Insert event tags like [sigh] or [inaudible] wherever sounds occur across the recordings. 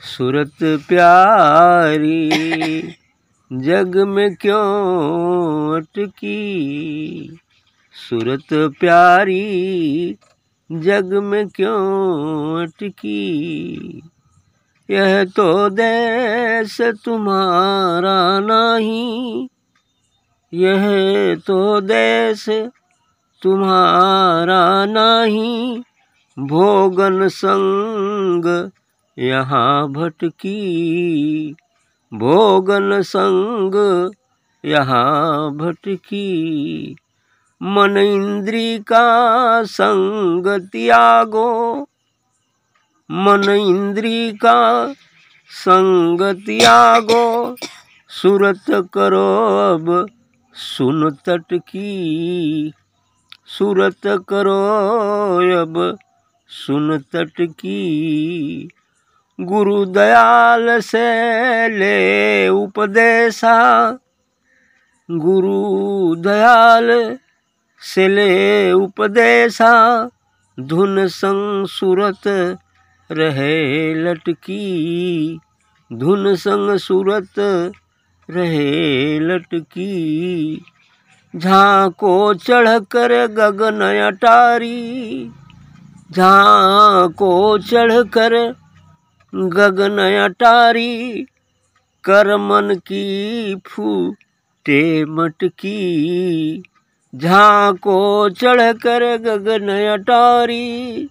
सूरत प्यारी, जग में क्यों अटकी? सूरत प्यारी, जग में क्यों अटकी? यह तो देश तुम्हारा नहीं, यह तो देश तुम्हारा नहीं, भोगन संग यहाँ भटकी भोगन संग यहाँ भटकी। मन इंद्री का संग त्यागो, मन इंद्री का संग त्यागो। सूरत करो अब सुन तट की सूरत करो अब सुन तट की गुरु दयाल से ले उपदेशा। गुरु दयाल से ले उपदेशा। धुन संग सूरत रहे लटकी। धुन संग सूरत रहे लटकी। झांको चढ़ कर गगन अटारी। झांको चढ़ कर गगन अटारी कर मन की फूटे मटकी, झांको चढ़ कर गगन अटारी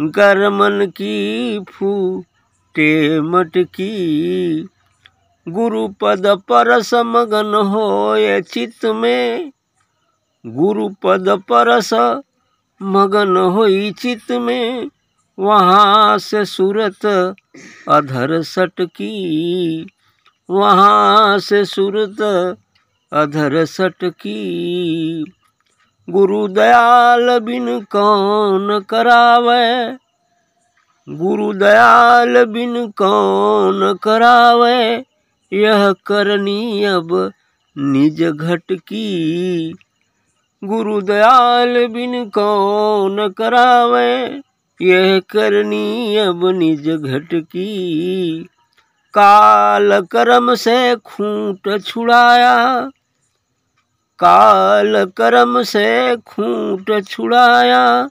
कर मन की फूटे मटकी। गुरुपद परस मगन होय चित में, गुरुपद परस मगन होई चित में। वहाँ से सूरत अधर सटकी वहाँ से सूरत अधर सटकी गुरु दयाल बिन कौन करावे? गुरु दयाल बिन कौन करावे? यह करनी अब निज घट की। गुरु दयाल बिन कौन करावे? यह करनी अब निज घट की। काल कर्म से खूंट छुड़ाया। काल कर्म से खूंट छुड़ाया।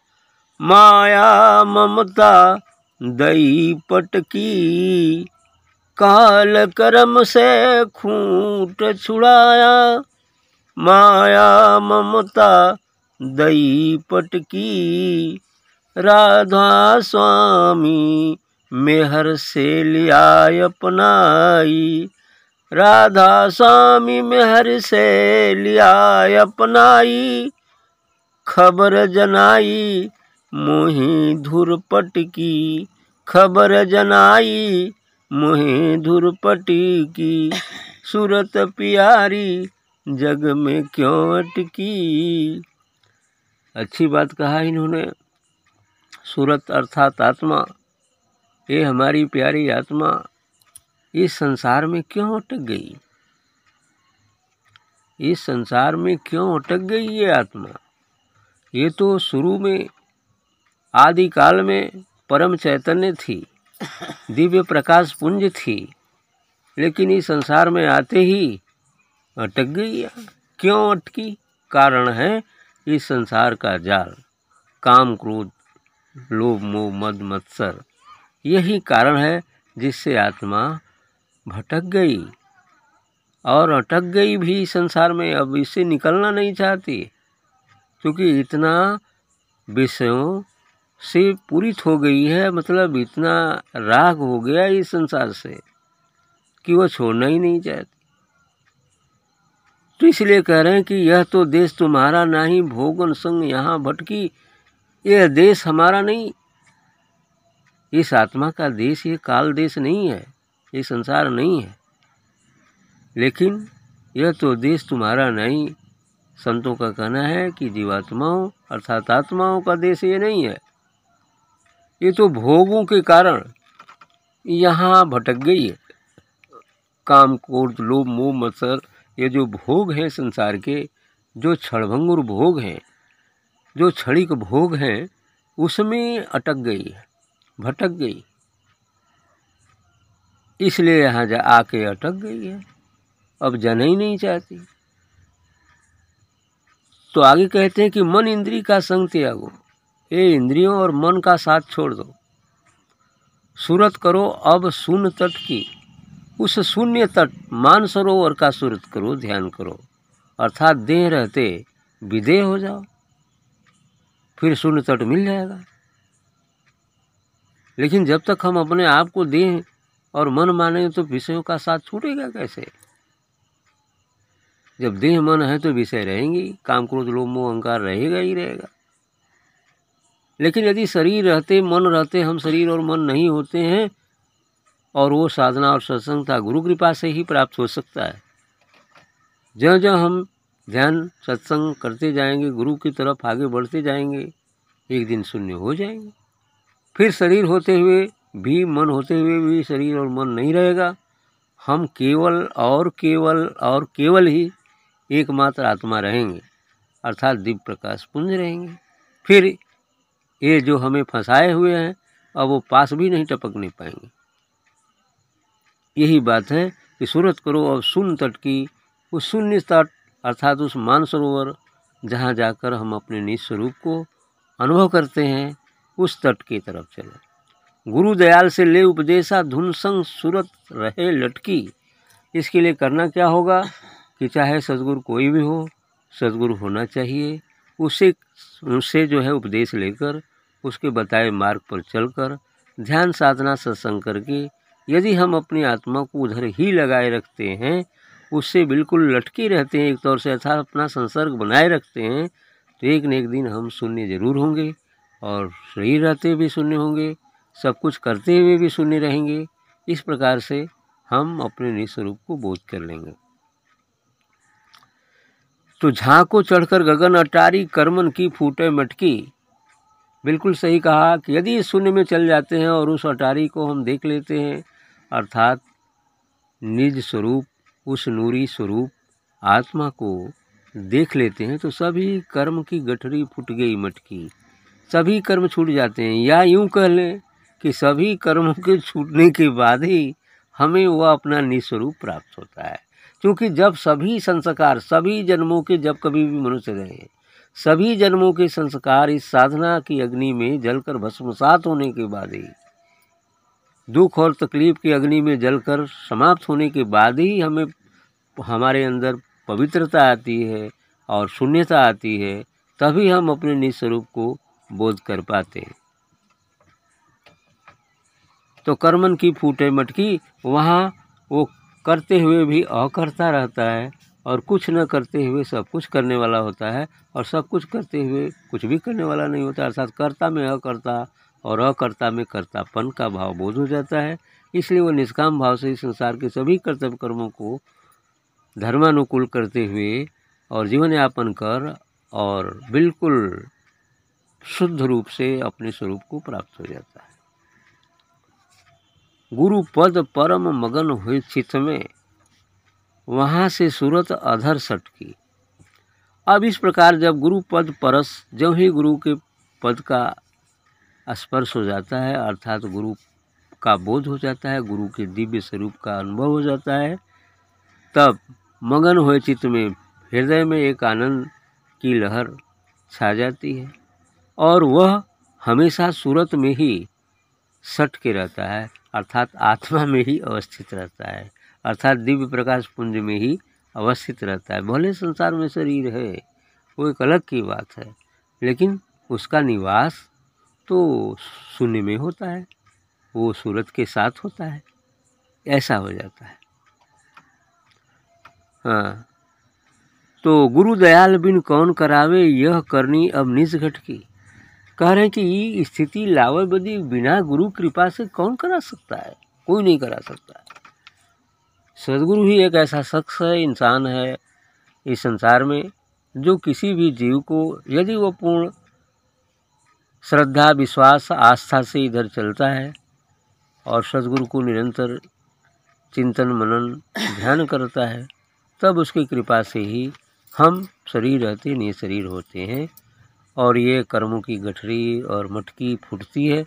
माया ममता दई पटकी काल कर्म से खूंट छुड़ाया। माया ममता दई पटकी राधा स्वामी मेहर से लिया अपनाई। राधा स्वामी मेहर से लिया अपनाई। खबर जनाई मोही धुर पटकी खबर जनाई मोहे धुर की। सूरत प्यारी जग में क्यों अटकी। अच्छी बात कहा इन्होंने। सूरत अर्थात आत्मा ये हमारी प्यारी आत्मा, इस संसार में क्यों अटक गई? इस संसार में क्यों अटक गई ये आत्मा? ये तो शुरू में आदि काल में परम चैतन्य थी, दिव्य प्रकाश पुंज थी, लेकिन इस संसार में आते ही अटक गई क्यों अटकी? कारण है इस संसार का जाल, काम क्रोध लोभ, मोह, मद, मत्सर। यही कारण है जिससे आत्मा भटक गई। और अटक गई भी संसार में, अब इससे निकलना नहीं चाहती। क्योंकि इतना विषयों से पूरित हो गई है मतलब इतना राग हो गया इस संसार से, कि वह छोड़ना ही नहीं चाहती। तो इसलिए कह रहे हैं कि यह तो देश तुम्हारा ना ही भोगन संग यहाँ भटकी यह देश हमारा नहीं। इस आत्मा का देश, ये काल देश नहीं है, ये संसार नहीं है। लेकिन यह तो देश तुम्हारा नहीं। संतों का कहना है कि जीवात्माओं, अर्थात आत्माओं का देश ये नहीं है। ये तो भोगों के कारण यहाँ भटक गई है। काम, क्रोध, लोभ, मोह, मत्सर, ये जो भोग हैं संसार के, जो क्षणभंगुर भोग हैं जो क्षणिक भोग हैं, उसमें अटक गई है भटक गई। इसलिए यहाँ जा आके अटक गई है। अब जाना ही नहीं चाहती। तो आगे कहते हैं कि मन इंद्री का संग त्यागो। ये इंद्रियों और मन का साथ छोड़ दो। सूरत करो, अब शून्य तट की। उस शून्य तट, मानसरोवर का सूरत करो, ध्यान करो। अर्थात देह रहते, विदेह हो जाओ। फिर शून्य तट मिल जाएगा। लेकिन जब तक हम अपने आप को देह और मन माने तो विषयों का साथ छूटेगा कैसे? जब देह मन है तो विषय रहेंगे काम क्रोध, लोभ, मोह, अहंकार रहेगा ही रहेगा। लेकिन यदि शरीर रहते, मन रहते, हम शरीर और मन नहीं होते हैं, और वो साधना और सत्संग था गुरु कृपा से ही प्राप्त हो सकता है। जहाँ जहाँ हम ध्यान सत्संग करते जाएँगे, गुरु की तरफ़ आगे बढ़ते जाएँगे, एक दिन शून्य हो जाएँगे। फिर शरीर होते हुए भी, मन होते हुए भी शरीर और मन नहीं रहेगा। हम केवल और केवल और केवल ही एकमात्र आत्मा रहेंगे, अर्थात दिव्य प्रकाश पुंज रहेंगे। फिर ये जो हमें फंसाए हुए हैं, अब वो पास भी नहीं टपक नहीं पाएँगे। यही बात है कि सूरत करो अब शून्य तट की, उस शून्य तट अर्थात उस मानसरोवर जहाँ जाकर हम अपने निज स्वरूप को अनुभव करते हैं, उस तट की तरफ़ चले। गुरु दयाल से ले उपदेशा धुन संग सूरत रहे लटकी। इसके लिए करना क्या होगा कि चाहे सदगुरु कोई भी हो, सदगुरु होना चाहिए। उसे उससे जो है उपदेश लेकर, उसके बताए मार्ग पर चलकर, ध्यान साधना सत्संग करके, यदि हम अपनी आत्मा को उधर ही लगाए रखते हैं उससे बिल्कुल लटके रहते हैं, एक तौर से अर्थात अपना संसर्ग बनाए रखते हैं तो एक न एक दिन हम शून्य ज़रूर होंगे और शरीर रहते हुए भी शून्य होंगे, सब कुछ करते हुए भी शून्य रहेंगे। इस प्रकार से हम अपने निस्वरूप को बोध कर लेंगे। तो झांको चढ़कर गगन अटारी, कर्मन की फूटे मटकी। बिल्कुल सही कहा कि यदि शून्य में चल जाते हैं और उस अटारी को हम देख लेते हैं, अर्थात निज स्वरूप उस नूरी स्वरूप आत्मा को देख लेते हैं तो सभी कर्म की गठरी फूट गई मटकी। सभी कर्म छूट जाते हैं। या यूँ कह लें कि सभी कर्मों के छूटने के बाद ही हमें वह अपना निस्वरूप प्राप्त होता है। क्योंकि जब सभी संस्कार, सभी जन्मों के जब कभी भी मनुष्य रहे, सभी जन्मों के संस्कार इस साधना की अग्नि में जलकर भस्मसात होने के बाद ही दुख और तकलीफ़ की अग्नि में जलकर समाप्त होने के बाद ही हमें, हमारे अंदर पवित्रता आती है और शून्यता आती है, तभी हम अपने निस्वरूप को बोध कर पाते हैं। तो कर्मन की फूटे मटकी, वहाँ वो करते हुए भी अकर्ता रहता है और कुछ न करते हुए सब कुछ करने वाला होता है और सब कुछ करते हुए कुछ भी करने वाला नहीं होता, अर्थात कर्ता में अकर्ता और अकर्ता में कर्तापन का भाव बोध हो जाता है। इसलिए वो निष्काम भाव से संसार के सभी कर्तव्य कर्मों को धर्मानुकूल करते हुए और जीवन यापन कर और बिल्कुल शुद्ध रूप से अपने स्वरूप को प्राप्त हो जाता है। गुरु पद परम मगन हुए चित्त में वहाँ से सूरत अधर सट की अब इस प्रकार जब गुरु पद परस, जब ही गुरु के पद का स्पर्श हो जाता है, अर्थात गुरु का बोध हो जाता है, गुरु के दिव्य स्वरूप का अनुभव हो जाता है। तब मगन हुए चित्त में, हृदय में एक आनंद की लहर छा जाती है और वह हमेशा सूरत में ही सट के रहता है, अर्थात आत्मा में ही अवस्थित रहता है, अर्थात दिव्य प्रकाश पुंज में ही अवस्थित रहता है। भले संसार में शरीर है वो एक अलग की बात है, लेकिन उसका निवास तो शून्य में होता है, वो सूरत के साथ होता है, ऐसा हो जाता है। हाँ तो गुरु दयाल बिन कौन करावे यह करनी अब निज घट की। कह रहे हैं कि स्थिति लावे बदी बिना गुरु कृपा से कौन करा सकता है? कोई नहीं करा सकता। है सदगुरु ही एक ऐसा शख्स है, इंसान है इस संसार में, जो किसी भी जीव को, यदि वो पूर्ण श्रद्धा, विश्वास, आस्था से इधर चलता है और सदगुरु को निरंतर चिंतन, मनन, ध्यान करता है, तब उसकी कृपा से ही हम शरीर रहते नहीं शरीर होते हैं और ये कर्मों की गठरी और मटकी फूटती है,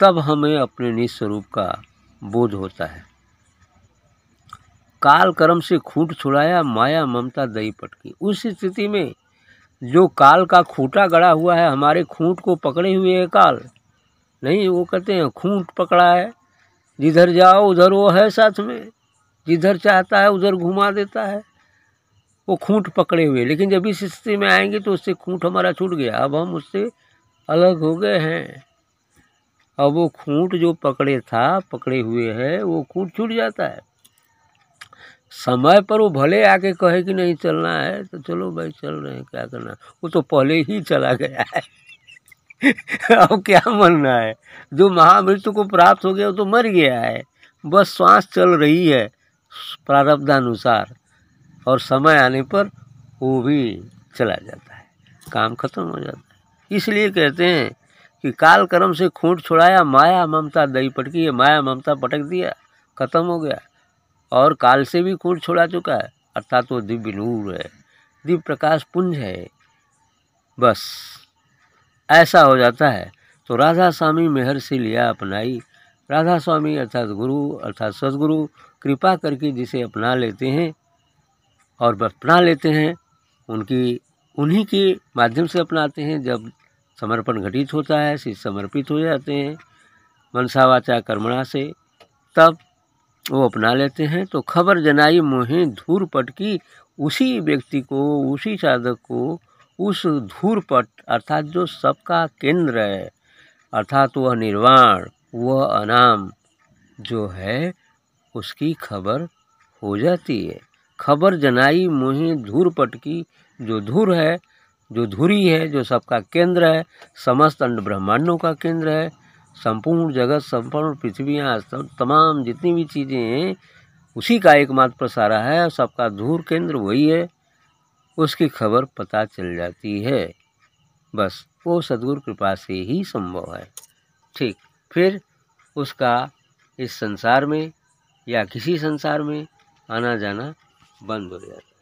तब हमें अपने निस्वरूप का बोध होता है। काल कर्म से खूट छुड़ाया माया, ममता दई पटकी। उस स्थिति में जो काल का खूटा गड़ा हुआ है, हमारे खूंट को पकड़े हुए है काल। नहीं, वो कहते हैं, खूंट पकड़ा है। जिधर जाओ, उधर वो है साथ में। जिधर चाहता है, उधर घुमा देता है। वो खूंट पकड़े हुए लेकिन जब इस स्थिति में आएँगे तो उससे खूंट हमारा छूट गया। अब हम उससे अलग हो गए हैं। अब वो खूंट जो पकड़े था, पकड़े हुए है, वो खूंट छूट जाता है। समय पर वो भले आके कहे कि नहीं चलना है तो चलो भाई चल रहे हैं, क्या करना वो तो पहले ही चला गया है। [laughs] अब क्या मरना है? जो महामृत्यु को प्राप्त हो गया, वो तो मर गया है। बस श्वास चल रही है प्रारब्धानुसार, और समय आने पर वो भी चला जाता है। काम खत्म हो जाता है। इसलिए कहते हैं कि काल कर्म से खूंट छुड़ाया, माया ममता दही पटकी है, माया ममता पटक दिया, खत्म हो गया। और काल से भी खूंट छोड़ा चुका है। अर्थात वो दिव्य नूर है, दिव्य प्रकाश पुंज है। बस, ऐसा हो जाता है। तो राधा स्वामी मेहर से लिया अपनाई। राधा स्वामी अर्थात गुरु, अर्थात सदगुरु, कृपा करके जिसे अपना लेते हैं और अपना लेते हैं, उनकी, उन्हीं के माध्यम से अपनाते हैं। जब समर्पण घटित होता है शिष्य समर्पित हो जाते हैं मनसा वाचा कर्मणा से, तब वो अपना लेते हैं। तो खबर जनाई मोहे धूर पट की, उसी व्यक्ति को, उसी साधक को, उस धूर पट, अर्थात जो सबका केंद्र है, अर्थात वह निर्वाण, वह अनाम जो है, उसकी खबर हो जाती है। खबर जनाई मोहे धूर पट की, जो धूर है, जो धुरी है, जो सबका केंद्र है, समस्त अंड ब्रह्मांडों का केंद्र है संपूर्ण जगत संपूर्ण पृथ्वियाँ तमाम जितनी भी चीज़ें हैं, उसी का एकमात्र प्रसारा है और सबका धूर केंद्र वही है। उसकी खबर पता चल जाती है। बस वो सदगुरु कृपा से ही संभव है। ठीक, फिर उसका इस संसार में या किसी संसार में आना जाना बंद हो जाता